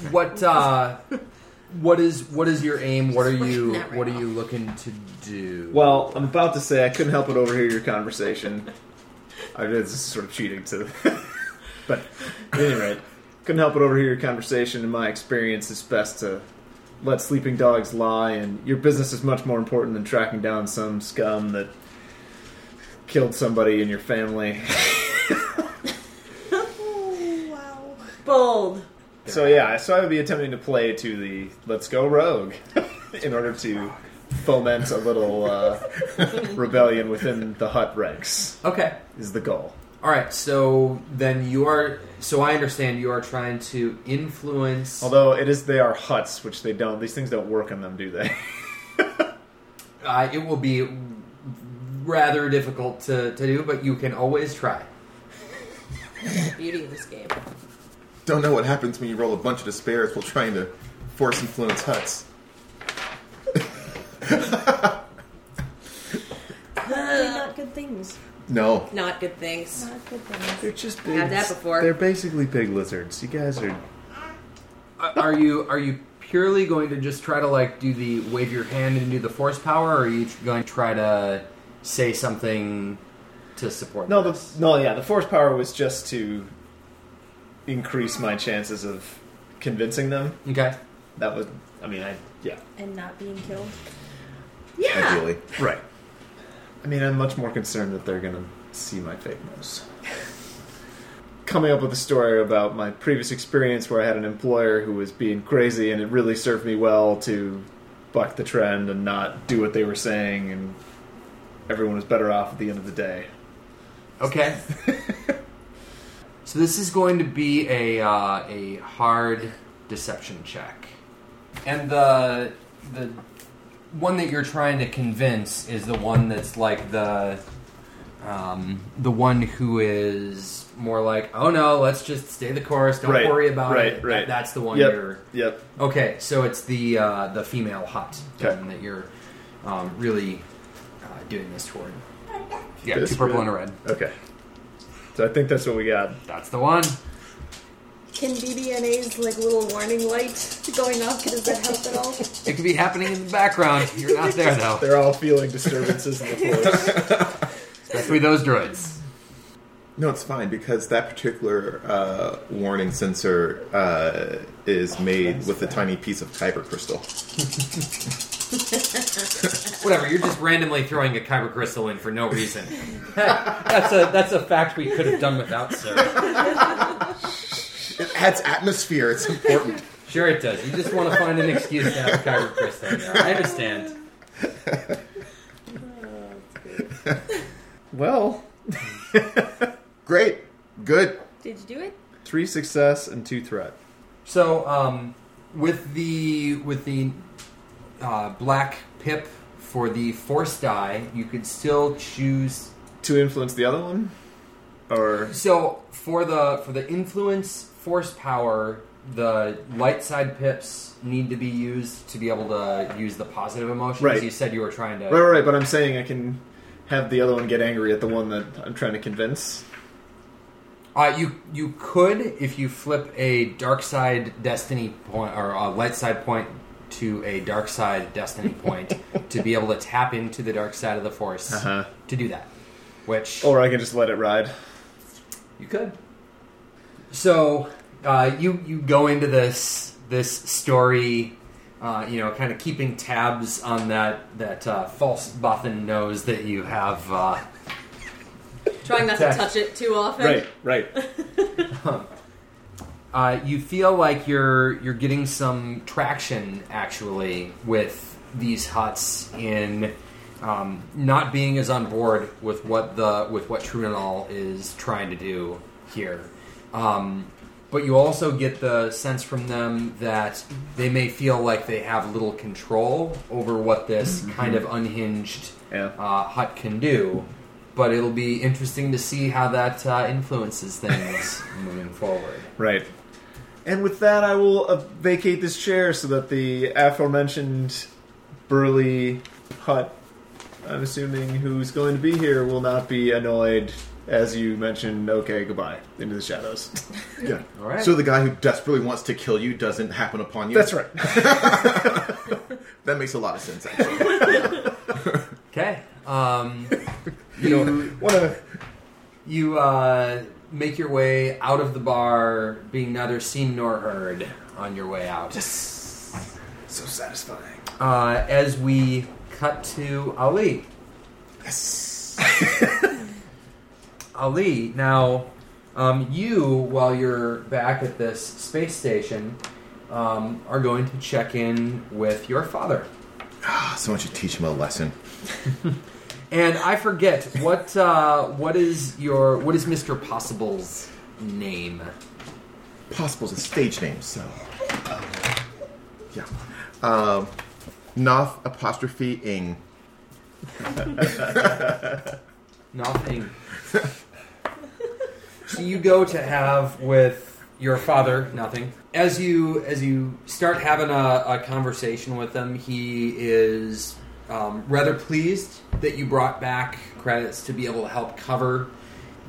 D: Yeah.
A: What uh, what is what is your aim? What are you
D: right
A: what are
D: off.
A: you looking to do?
B: well, I'm about to say I couldn't help but overhear your conversation. I did this is sort of cheating to, but at any rate, couldn't help but overhear your conversation. In my experience, it's best to let sleeping dogs lie, and your business is much more important than tracking down some scum that killed somebody in your family.
D: Wow, Bold.
B: So yeah, so I would be attempting to play to the "Let's go rogue" in order to foment a little uh, rebellion within the Hutt ranks.
A: okay.
B: Is the goal?
A: All right. So then you are. So I understand you are trying to influence.
B: Although it is, they are Hutts, which they don't. These things don't work on them, do they?
A: Uh, it will be rather difficult to, to do, but you can always try.
D: Beauty of this game.
C: Don't know what happens when you roll a bunch of despairs while trying to force influence Hutts.
E: They're not good things.
C: No.
D: Not good things.
E: Not good things.
B: They're just big.
D: Had that before.
B: They're basically pig lizards. You guys are.
A: Are you are you purely going to just try to like do the wave your hand and do the force power, or are you going to try to say something to support?
B: No, the no, yeah. The force power was just to increase my chances of convincing them.
A: okay.
B: That was. I mean, I yeah.
E: And not being killed.
D: Yeah.
C: Ideally.
B: Right. I mean, I'm much more concerned that they're going to see my fake nose. Coming up with a story about my previous experience where I had an employer who was being crazy, and it really served me well to buck the trend and not do what they were saying, and everyone was better off at the end of the day.
A: Okay. so this is going to be a uh, a hard deception check, and the the one that you're trying to convince is the one that's like the um, the one who is more like, oh no, let's just stay the course, don't
B: Right,
A: worry about
B: right,
A: it.
B: right.
A: That's the one
B: Yep.
A: you're.
B: Yep.
A: Okay, so it's the uh, the female Hutt
B: Okay.
A: that you're um, really uh, doing this toward. Yeah,
B: This
A: two purple
B: really-
A: and a red.
B: Okay. So I think that's what we got.
A: That's the one.
E: Can BBNA's like little warning light going off? Does that help at all?
A: It could be happening in the background. You're not there though.
B: They're all feeling disturbances in the force.
A: Especially those droids.
C: No, it's fine because that particular uh, warning sensor uh, is made with a tiny piece of kyber crystal.
A: Whatever, you're just randomly throwing a kyber crystal in for no reason. that's a that's a fact we could have done without, sir.
C: It adds atmosphere. It's important.
A: Sure, it does. You just want to find an excuse to have a kyber crystal in there. I understand.
B: Well,
C: Great. Good.
E: Did you do it?
B: three success and two threat.
A: So, um, with the with the uh, black pip for the force die, you could still choose.
B: To influence the other one? Or.
A: So for the for the influence force power, the light side pips need to be used to be able to use the positive emotions.
B: Right.
A: You said you were trying to.
B: Right, right, right, but I'm saying I can have the other one get angry at the one that I'm trying to convince.
A: Uh, you you could if you flip a dark side destiny point or a light side point to a dark side destiny point to be able to tap into the dark side of the force
B: Uh-huh.
A: to do that. Which
B: Or I can just let it ride.
A: you could. So uh, you you go into this this story, uh, you know, kind of keeping tabs on that that uh, false Bothan nose that you have.
D: Trying not to
A: Text.
D: touch it too often.
B: Right, right.
A: uh, you feel like you're you're getting some traction actually with these Hutts in um, not being as on board with what the with what Trunanol is trying to do here. Um, but you also get the sense from them that they may feel like they have little control over what this kind of unhinged
B: Yeah.
A: uh, Hutt can do. But it'll be interesting to see how that uh, influences things moving forward.
B: Right. And with that, I will uh, vacate this chair so that the aforementioned burly Hutt, I'm assuming, who's going to be here, will not be annoyed as you mentioned, okay, goodbye, into the shadows.
C: Yeah.
A: All right.
C: So the guy who desperately wants to kill you doesn't happen upon you.
B: That's right.
C: That makes a lot of sense. Actually.
A: Okay. Um,
B: You know, one of
A: you uh, make your way out of the bar, being neither seen nor heard on your way out.
B: so satisfying.
A: Uh, as we cut to Ali. Ali, now, um, you, while you're back at this space station, um, are going to check in with your father.
C: Ah, Someone should teach him a lesson.
A: And I forget what uh, what is your what is Mr. Possible's name?
C: Possible's a stage name, so yeah. Um, Noth apostrophe ing.
A: Nothing. so you go to have with your father nothing. As you as you start having a, a conversation with him, he is um, rather pleased that you brought back credits to be able to help cover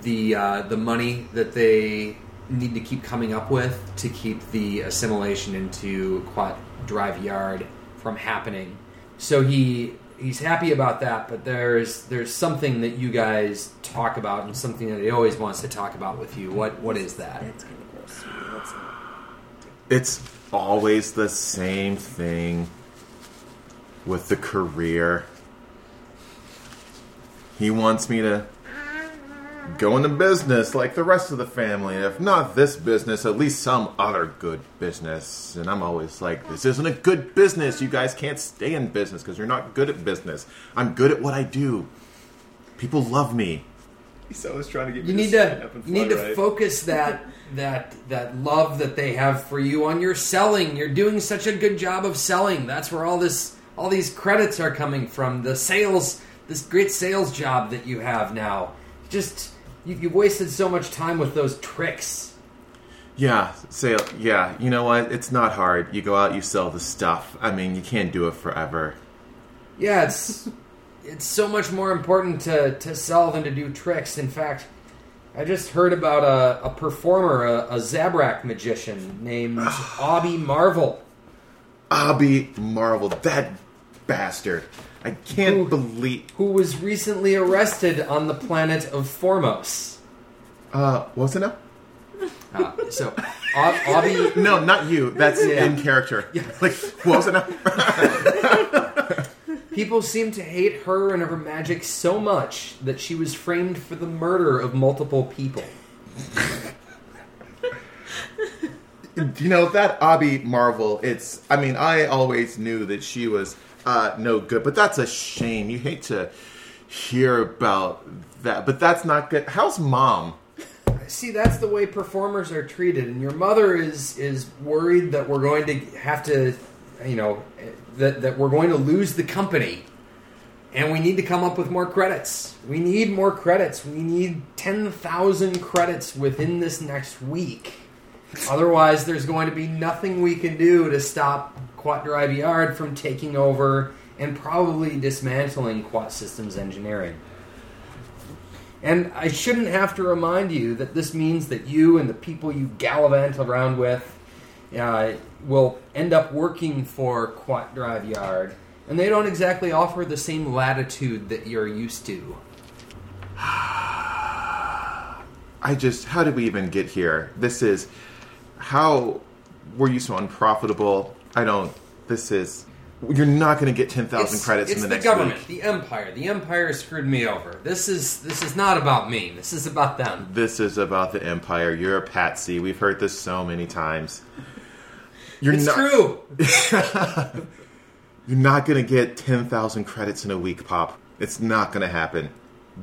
A: the uh, the money that they need to keep coming up with to keep the assimilation into Kuat Drive Yard from happening. So he he's happy about that, but there's there's something that you guys talk about and something that he always wants to talk about with you. What what is that?
E: That's kind of gross.
C: It's always the same thing with the career. He wants me to go into business like the rest of the family. If not this business, at least some other good business. And I'm always like, this isn't a good business. You guys can't stay in business because you're not good at business. I'm good at what I do. People love me.
B: He's always trying to get
A: You
B: me
A: need to
B: up and
A: you need
B: fly
A: to
B: right.
A: focus that that that love that they have for you on your selling. You're doing such a good job of selling. That's where all this all these credits are coming from. The sales, this great sales job that you have now. Just you, you've wasted so much time with those tricks.
C: Yeah, say yeah. You know what? It's not hard. You go out, you sell the stuff. I mean, you can't do it forever.
A: Yeah, it's it's so much more important to, to sell than to do tricks. In fact, I just heard about a, a performer, a, a Zabrak magician named Abby Marvel.
C: Abby Marvel, that bastard. I can't
A: Who-
C: believe.
A: who was recently arrested on the planet of Formos.
C: Uh, what was it now?
A: Uh, so, Ob- Obby,
C: No, not you. That's
A: Yeah.
C: in character. Yeah. Like, what was it now?
A: people seem to hate her and her magic so much that she was framed for the murder of multiple people.
C: you know that Abby Marvel. It's. I mean, I always knew that she was uh, no good, but that's a shame. You hate to hear about that, but that's not good. How's mom?
A: See, that's the way performers are treated, and your mother is is worried that we're going to have to, you know, that that we're going to lose the company, and we need to come up with more credits. We need more credits. We need ten thousand credits within this next week. Otherwise, there's going to be nothing we can do to stop Kuat Drive Yard from taking over and probably dismantling Kuat Systems Engineering. And I shouldn't have to remind you that this means that you and the people you gallivant around with uh, will end up working for Kuat Drive Yard, and they don't exactly offer the same latitude that you're used to.
C: I just. How did we even get here? This is. How were you so unprofitable? I don't. This is. You're not going to get ten thousand
A: It's-
C: credits
A: it's
C: in the,
A: the
C: next
A: government,
C: week.
A: the empire. The empire screwed me over. This is this is not about me. This is about them.
C: This is about the empire. You're a patsy. We've heard this so many times. You're
A: It's
C: not.
A: true.
C: You're not going to get 10,000 credits in a week, Pop. It's not going to happen.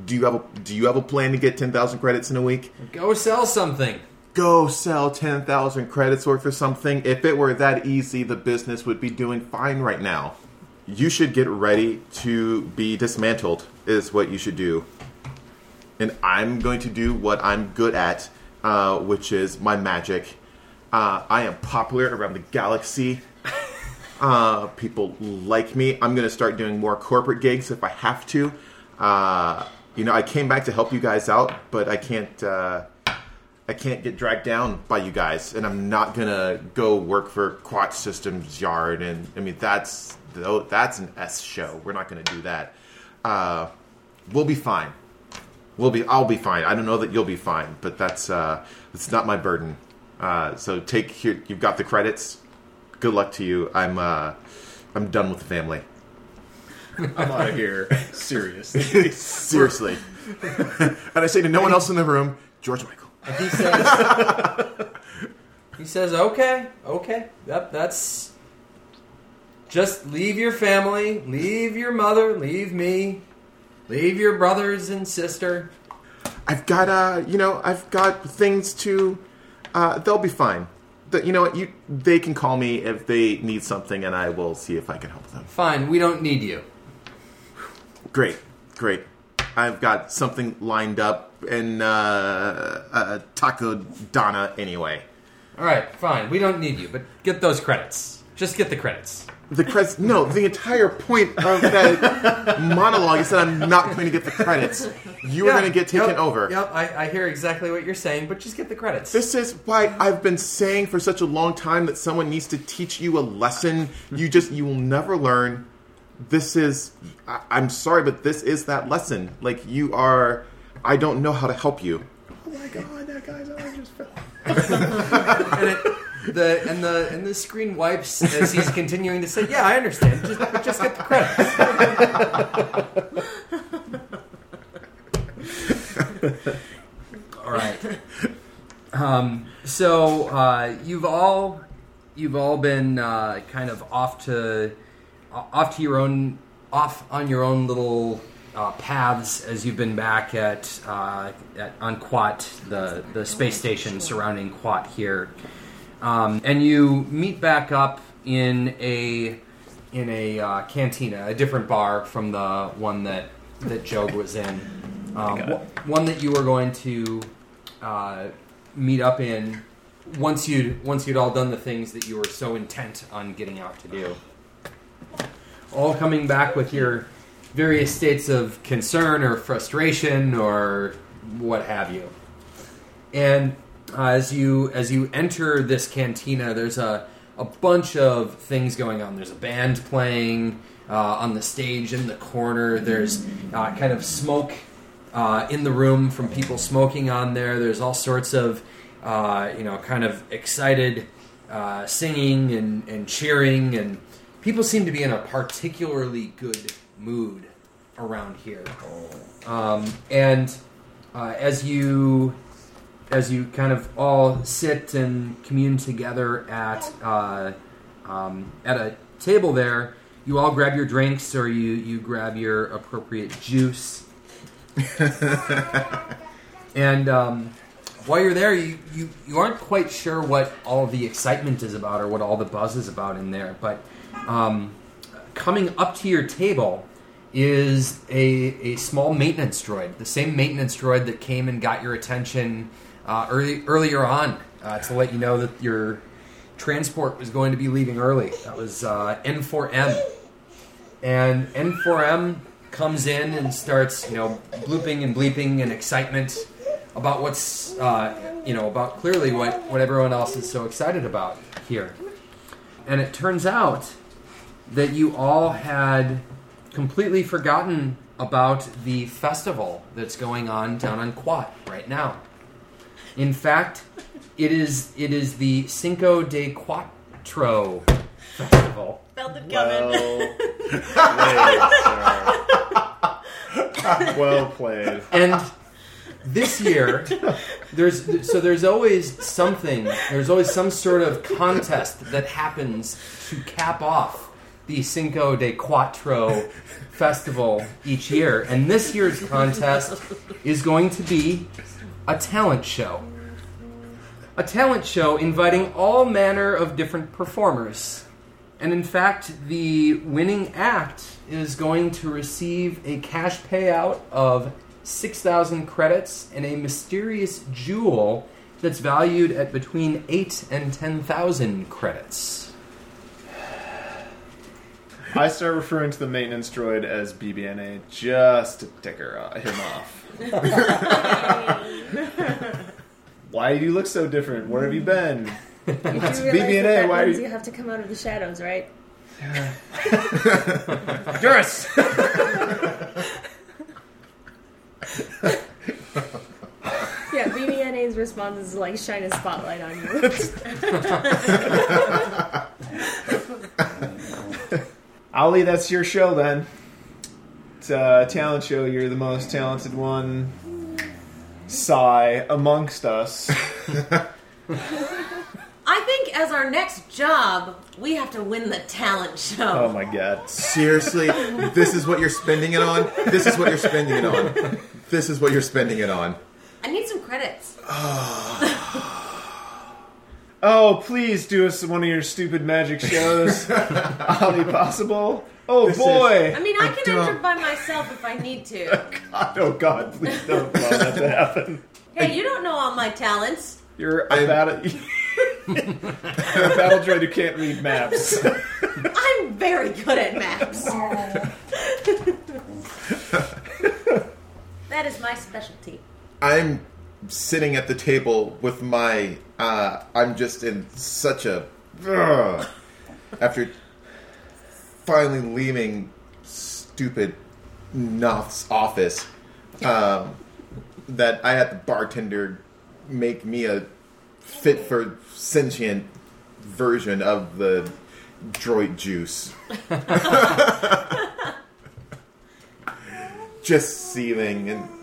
C: Do you have a do you have a plan to get 10,000 credits in a week?
A: Go sell something.
C: Go sell 10,000 credits worth of something. If it were that easy, the business would be doing fine right now. You should get ready to be dismantled is what you should do. And I'm going to do what I'm good at, uh, which is my magic. Uh, I am popular around the galaxy. Uh, people like me. I'm going to start doing more corporate gigs if I have to. Uh, you know, I came back to help you guys out, but I can't. I can't get dragged down by you guys, and I'm not gonna go work for Kuat Systems Yard. And I mean, that's that's an S show. We're not gonna do that. Uh, we'll be fine. We'll be. I'll be fine. I don't know that you'll be fine, but that's uh, it's not my burden. Uh, so take here. You've got the credits. Good luck to you. I'm uh, I'm done with the family.
B: I'm out of here. Seriously.
C: Seriously. and I say to no one else in the room, George Michael.
A: He says, he says, okay, okay, yep, that's. Just leave your family, leave your mother, leave me, leave your brothers and sister.
C: I've got uh, you know, I've got things to. Uh, they'll be fine. But you know what? You they can call me if they need something, and I will see if I can help them.
A: Fine, we don't need you.
C: Great, great. I've got something lined up in uh, uh, Taco Donna anyway.
A: All right, fine, we don't need you, but get those credits. Just get the credits.
C: The credits. No, the entire point of that monologue is that I'm not going to get the credits. You are going to get taken
A: yep,
C: over.
A: Yep, I, I hear exactly what you're saying, but just get the credits.
C: This is why I've been saying for such a long time that someone needs to teach you a lesson. You just you will never learn. This is I, I'm sorry, but this is that lesson. Like you are I don't know how to help you.
B: oh my god, that guy's eye just fell.
A: and it, the and the and the screen wipes as he's continuing to say, "Yeah, I understand. Just, just get the credits." all right. Um, so uh, you've all you've all been uh, kind of off to off to your own off on your own little uh, paths as you've been back at, uh, at on Kuat, the the space station surrounding Kuat here, um, and you meet back up in a in a uh, cantina, a different bar from the one that that Job was in, um, wh- one that you were going to uh, meet up in once you once you'd all done the things that you were so intent on getting out to do. All coming back with your various states of concern or frustration or what have you. And uh, as you as you enter this cantina, there's a a bunch of things going on. There's a band playing uh, on the stage in the corner. There's uh, kind of smoke uh, in the room from people smoking on there. There's all sorts of, uh, you know, kind of excited uh, singing and, and cheering, and people seem to be in a particularly good mood around here. Um, and uh, as you as you kind of all sit and commune together at uh, um, at a table there, you all grab your drinks or you you grab your appropriate juice. and um, while you're there, you, you you aren't quite sure what all the excitement is about or what all the buzz is about in there. But um, coming up to your table is a, a small maintenance droid, the same maintenance droid that came and got your attention uh, early, earlier on uh, to let you know that your transport was going to be leaving early. That was uh, N4M. And N4M comes in and starts, you know, blooping and bleeping in excitement about what's, uh, you know, about clearly what, what everyone else is so excited about here. And it turns out that you all had completely forgotten about the festival that's going on down on Kuat right now. In fact, it is it is the Cinco de Cuatro festival.
D: Felt it coming.
B: Well played, sir. well played.
A: And this year, there's so there's always something. There's always some sort of contest that happens to cap off the Cinco de Cuatro festival each year. And this year's contest is going to be a talent show. A talent show inviting all manner of different performers. And in fact, the winning act is going to receive a cash payout of 6,000 credits and a mysterious jewel that's valued at between 8 and 10,000 credits.
B: I start referring to the maintenance droid as BBNA just to tick her, uh, him off. Why do you look so different? Where have you been?
E: You do realize that that
B: why are you-
E: you have to come out of the shadows, right?
B: Yes.
E: Yeah, BBNA's response is like shine a spotlight on you.
B: Ali, that's your show then. It's a talent show. You're the most talented one. Sigh amongst us.
D: I think as our next job, we have to win the talent show.
B: Oh my god.
C: Seriously, this is what you're spending it on. This is what you're spending it on. This is what you're spending it on.
D: I need some credits.
B: Oh, please do us one of your stupid magic shows. Ali, possible? Oh
C: This
B: boy.
D: I mean, I
C: I
D: can
C: don't-
D: enter by myself if I need to.
B: oh god, please don't allow that to happen.
D: Hey, you don't know all my talents.
B: You're a
C: I'm-
B: battle. You're a battle droid who can't read maps.
D: I'm very good at maps. that is my specialty.
C: I'm sitting at the table with my. Uh, I'm just in such a. After finally leaving stupid Noth's office, um, that I had the bartender make me a fit for sentient version of the droid juice. just seething and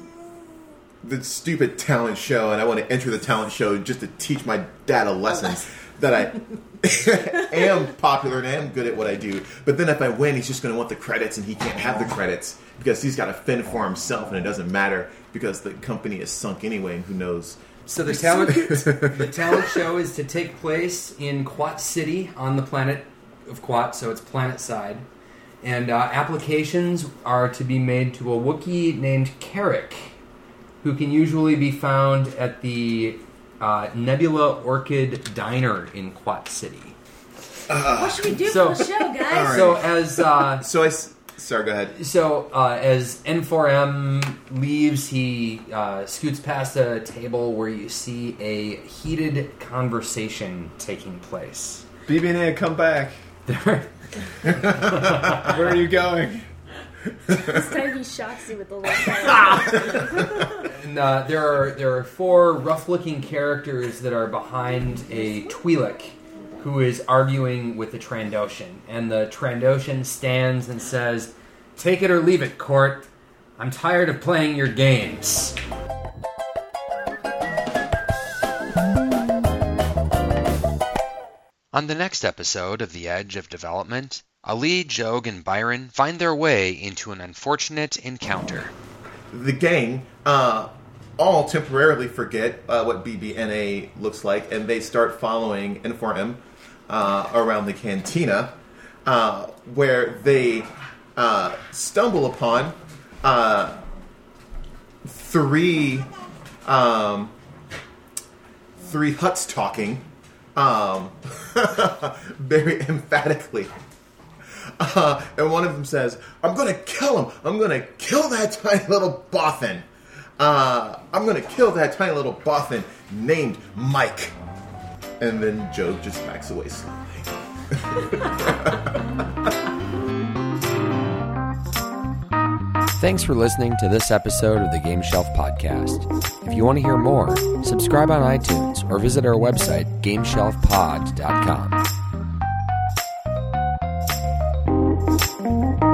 C: the stupid talent show, and I want to enter the talent show just to teach my dad a lesson that I am popular and I am good at what I do. But then if I win, he's just going to want the credits, and he can't have the credits because he's got to fend for himself, and it doesn't matter because the company is sunk anyway, and who knows?
A: So the talent the talent show is to take place in Kuat City on the planet of Kuat, so it's planet side. And uh, applications are to be made to a Wookiee named Carrick, who can usually be found at the uh, Nebula Orchid Diner in Kuat City.
D: what should we do
A: so-
D: for the show, guys?
C: All right.
A: So as uh,
C: So I. s- Sorry, go ahead.
A: So uh, as N4M leaves, he uh, scoots past a table where you see a heated conversation taking place.
B: BB&A, come back.
A: There,
B: Where are you going?
E: This time he shocks you with the left hand.
A: And uh, there are there are four rough-looking characters that are behind a Twi'lek who is arguing with the Trandoshan, and the Trandoshan stands and says, "Take it or leave it, Court. I'm tired of playing your games."
F: On the next episode of The Edge of Development, Ali, Jogue, and Byron find their way into an unfortunate encounter.
C: the gang uh, all temporarily forget uh, what BBNA looks like, and they start following N4M uh, around the cantina, uh, where they uh, stumble upon uh, three um, three Hutts talking um, very emphatically. Uh, and one of them says, I'm going to kill him. I'm going to kill that tiny little Bothan. Uh, I'm going to kill that tiny little Bothan named Mike. And then Joe just backs away slowly.
G: Thanks for listening to this episode of the Game Shelf Podcast. If you want to hear more, subscribe on iTunes or visit our website, gameshelfpod.com. Thank you.